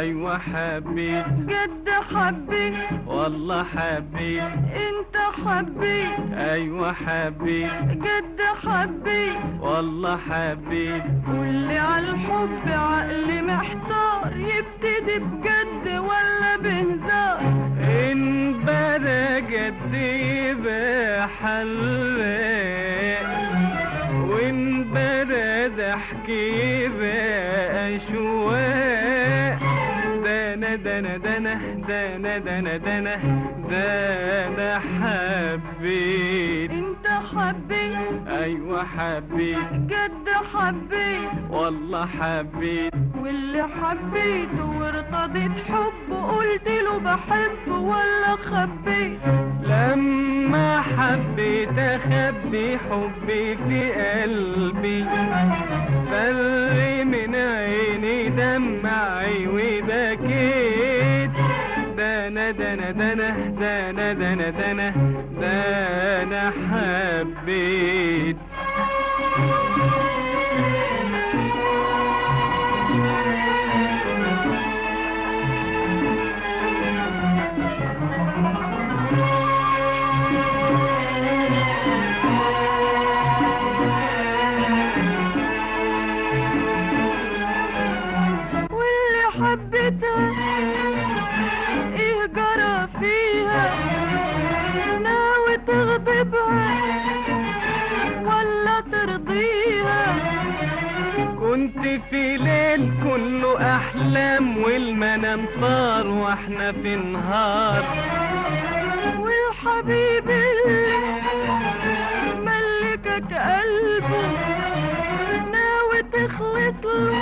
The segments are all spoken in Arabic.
أيوه حبيت جد حبيت والله حبيت أنت حبيت أيوه حبيت جد حبيت والله حبيت قولي عالحب عقلي محتار. يبتدي بجد ولا بهزار. إن بدا جد حراق وإن بدا ضحك يبقى اشواق دانا دانا دانا دانا دانا دانا حبيت انت حبيت أيوه حبيت جد حبيت والله حبيت واللي حبيته وارتضيت حب قلت له بحب ولا خبيت لما حبيت اخبي حبي في قلبي فر من عيني دمعي دانا دانا دانا دانا دانا دانا حبيت. كنت في ليل كله أحلام والمنام طار وإحنا في نهار. والحبيب ملكك قلبه ناوي تخلص له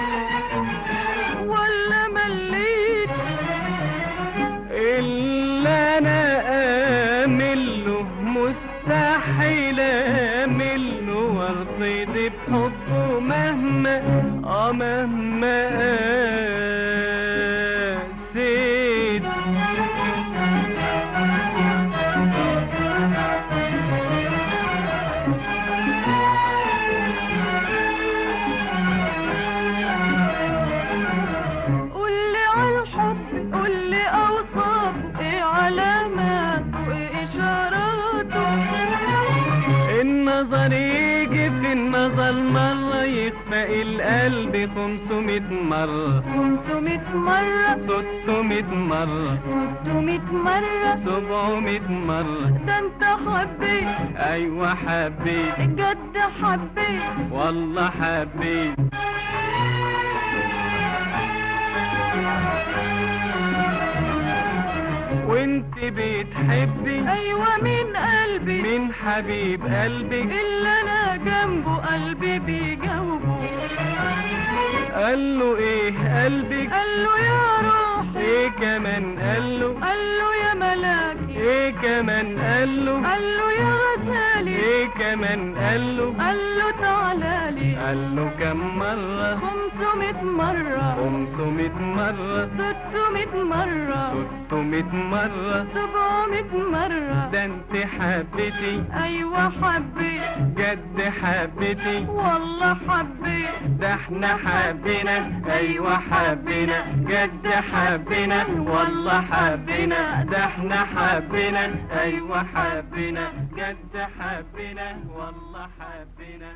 بحبه مهما آه مهما. قاسيت قولي عالحب قولي أوصافه إيه علاماته إيه إشاراته؟ النظر يجي في مرة يخفى القلب خمسمية مرة. 500 مرة. ستمية مرة. 600 مرة. سبعمية مرة. ده انت حبيت. أيوه حبيت. جد حبيت. والله حبيت. وانت بتحبي؟ أيوه من قلبي. من حبيب قلبك اللي أنا جنبه قلبي بيجاوبه. قال له إيه قلبك؟ قال له يا روح إيه كمان قال له؟ قال له يا ملاكي. إيه كمان قال له؟ قال له يا كمان قال له قال له تعالى لي. قال له كم مرة. 500 مرة. خمسمية مرة. 600 مرة. ستمية مرة. 700 مرة. ده انت حبيتي أيوه حبيت جد حبيتي والله حبيت ده إحنا حبينا. أيوه حبينا. جد حبينا. والله حبينا. ده إحنا حبينا. أيوه حبينا. جد حبينا والله حبينا